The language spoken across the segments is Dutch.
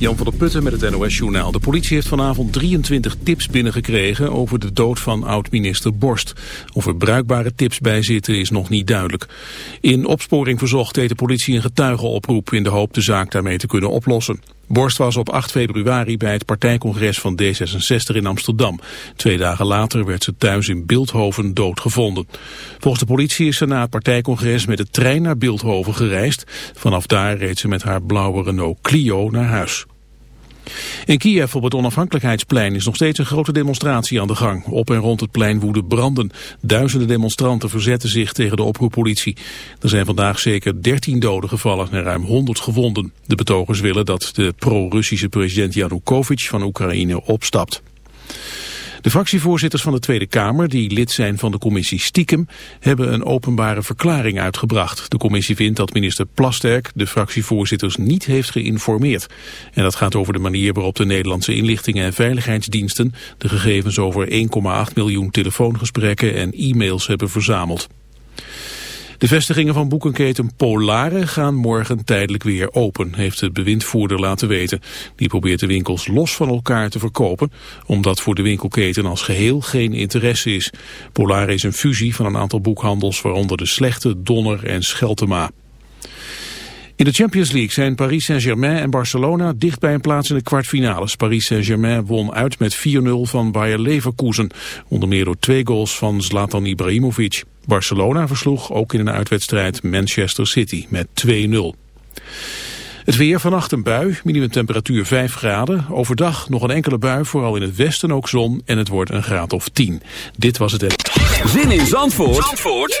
Jan van der Putten met het NOS-journaal. De politie heeft vanavond 23 tips binnengekregen over de dood van oud-minister Borst. Of er bruikbare tips bij zitten is nog niet duidelijk. In opsporing verzocht deed de politie een getuigenoproep in de hoop de zaak daarmee te kunnen oplossen. Borst was op 8 februari bij het partijcongres van D66 in Amsterdam. Twee dagen later werd ze thuis in Beeldhoven doodgevonden. Volgens de politie is ze na het partijcongres met de trein naar Beeldhoven gereisd. Vanaf daar reed ze met haar blauwe Renault Clio naar huis. In Kiev op het onafhankelijkheidsplein is nog steeds een grote demonstratie aan de gang. Op en rond het plein woeden branden. Duizenden demonstranten verzetten zich tegen de oproeppolitie. Er zijn vandaag zeker 13 doden gevallen en ruim 100 gewonden. De betogers willen dat de pro-Russische president Yanukovych van Oekraïne opstapt. De fractievoorzitters van de Tweede Kamer, die lid zijn van de commissie Stiekem, hebben een openbare verklaring uitgebracht. De commissie vindt dat minister Plasterk de fractievoorzitters niet heeft geïnformeerd. En dat gaat over de manier waarop de Nederlandse inlichtingen en veiligheidsdiensten de gegevens over 1,8 miljoen telefoongesprekken en e-mails hebben verzameld. De vestigingen van boekenketen Polare gaan morgen tijdelijk weer open, heeft de bewindvoerder laten weten. Die probeert de winkels los van elkaar te verkopen, omdat voor de winkelketen als geheel geen interesse is. Polare is een fusie van een aantal boekhandels, waaronder de Slechte, Donner en Scheltema. In de Champions League zijn Paris Saint-Germain en Barcelona dicht bij een plaats in de kwartfinales. Paris Saint-Germain won uit met 4-0 van Bayer Leverkusen. Onder meer door twee goals van Zlatan Ibrahimovic. Barcelona versloeg ook in een uitwedstrijd Manchester City met 2-0. Het weer vannacht een bui, minimumtemperatuur 5 graden. Overdag nog een enkele bui, vooral in het westen ook zon. En het wordt een graad of 10. Dit was het... Zin in Zandvoort, Zandvoort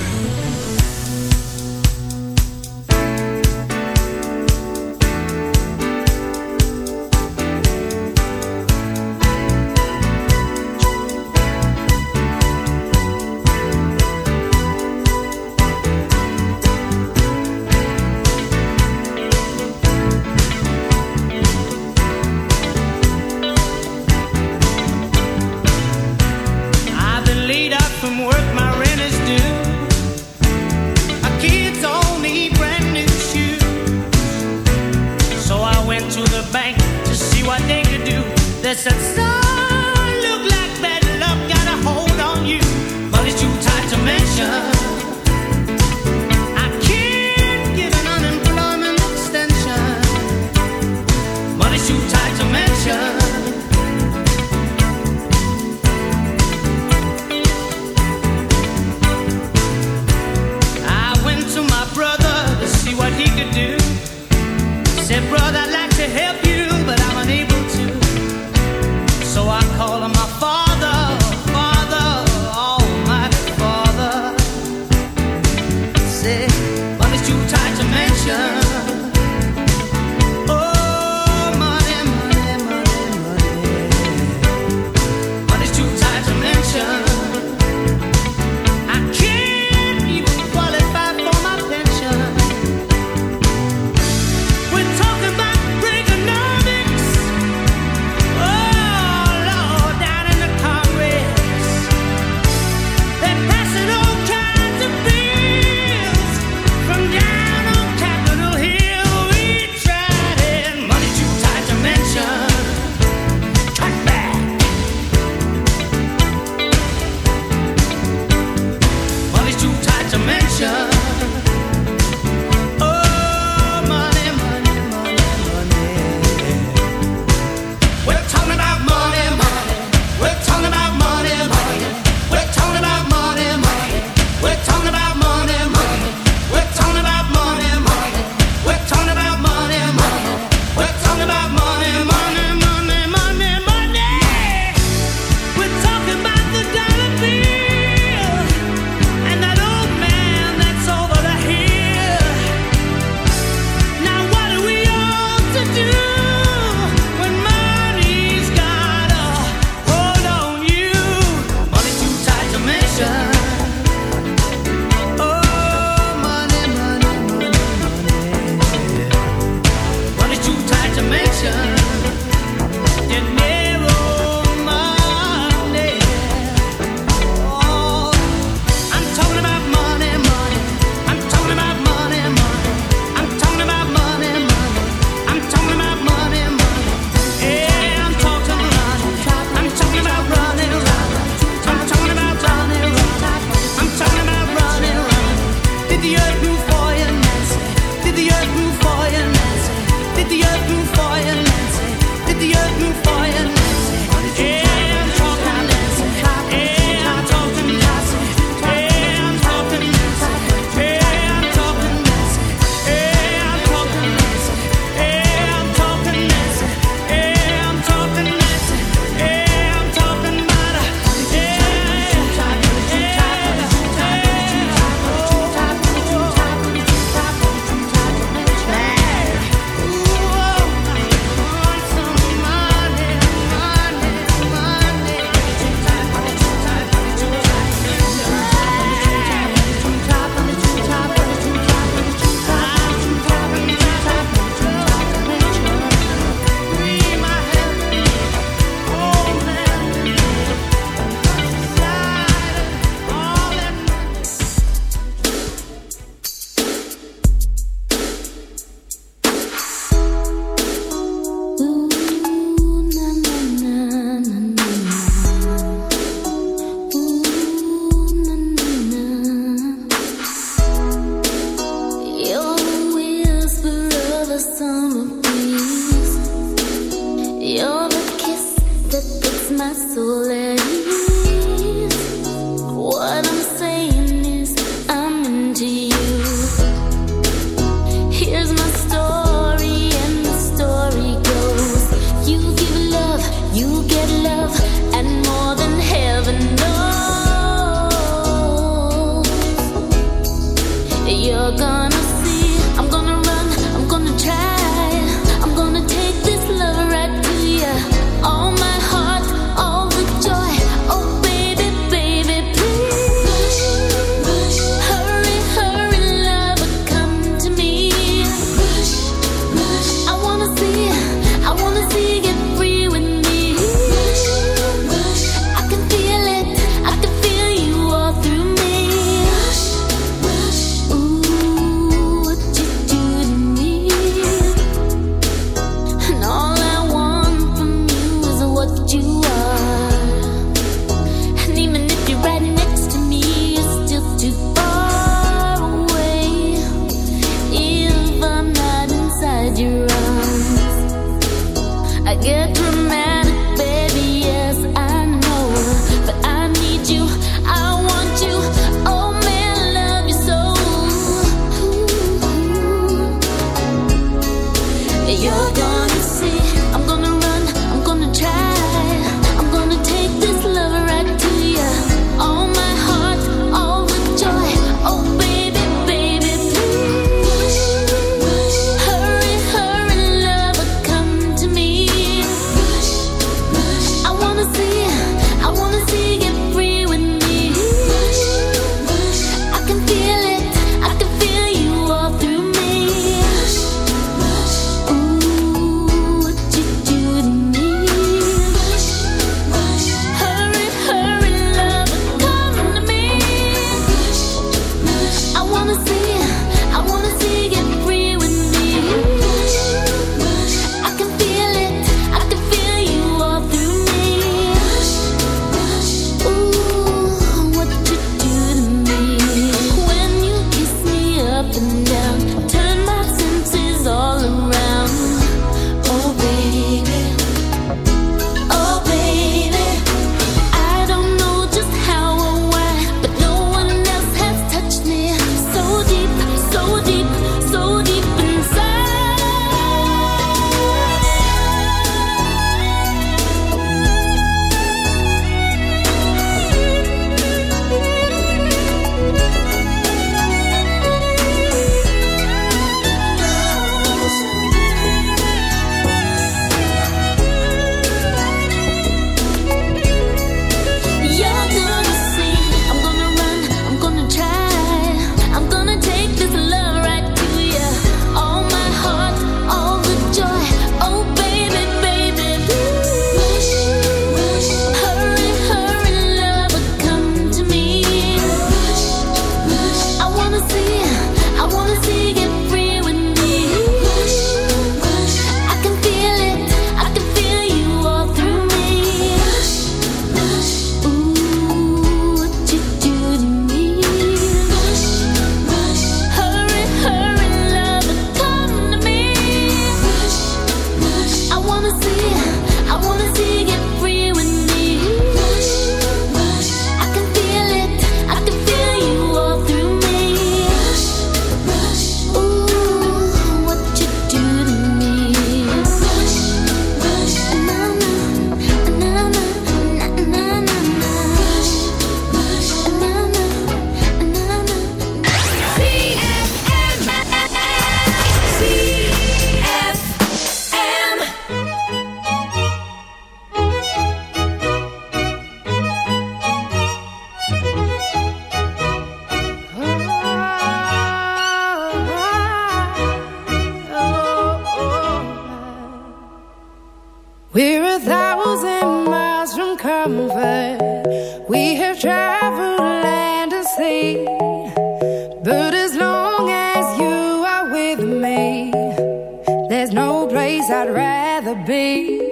be.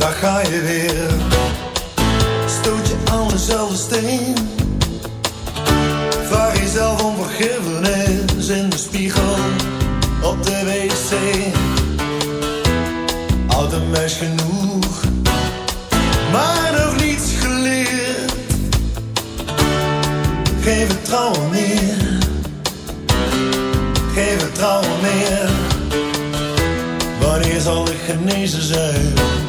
daar ga je weer. Stoot je aan dezelfde steen. Vraag jezelf om vergiffenis in de spiegel op de wc. Oud een meisje genoeg, maar nog niets geleerd. Geen vertrouwen meer, geen vertrouwen meer. Wanneer zal ik genezen zijn?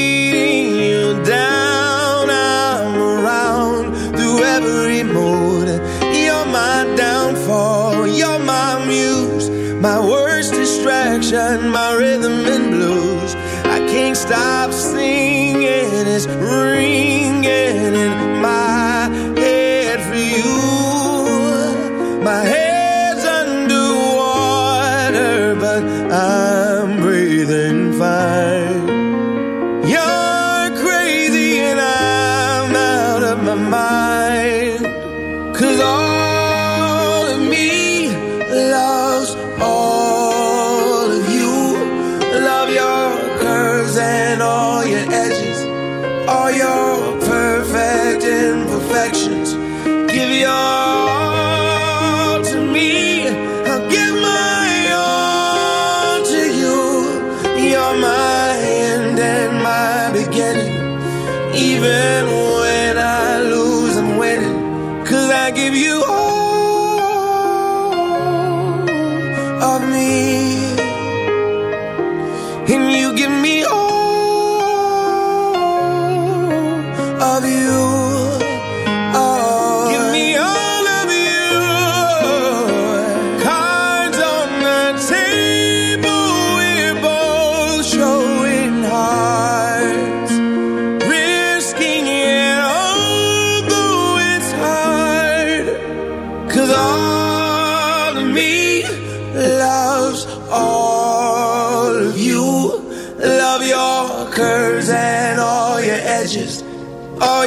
My worst distraction. My rhythm and blues. I can't stop singing. It's ringing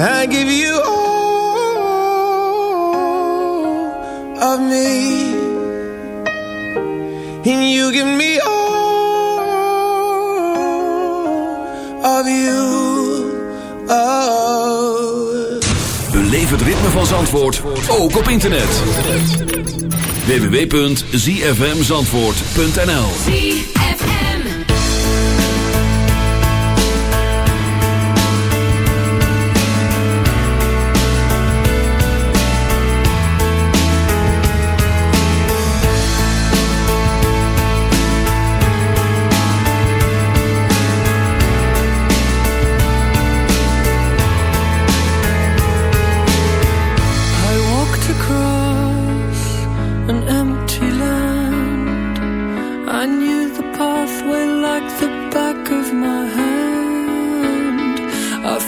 I give you all of me. And you give me all of you. Oh. Beleef het ritme van Zandvoort, ook op internet. www.zfmzandvoort.nl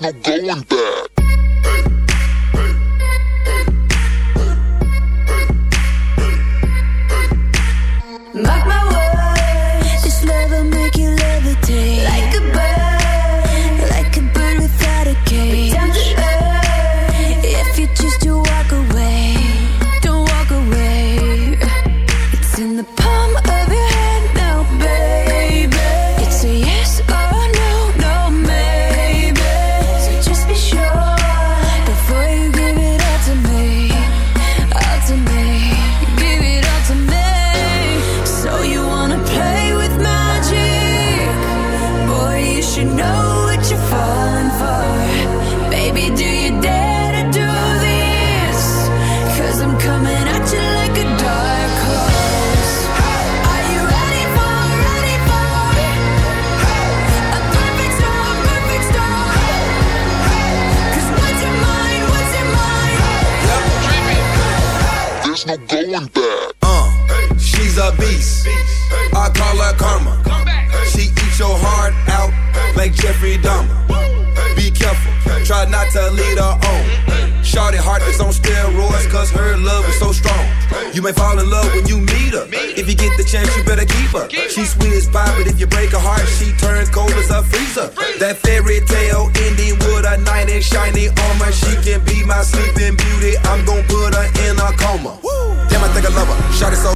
no going back. Beast. I call her karma. She eats your heart out like Jeffrey Dahmer. Be careful, try not to lead her on. Shorty heart is on steroids, cause her love is so strong. You may fall in love when you meet her. If you get the chance, you better keep her. She's sweet as pie, but if you break her heart, she turns cold as a freezer. That fairy tale ending with a knight in shiny armor. She can be my sleeping beauty. I'm gonna put her in a coma. Damn, I think I love her. Shot so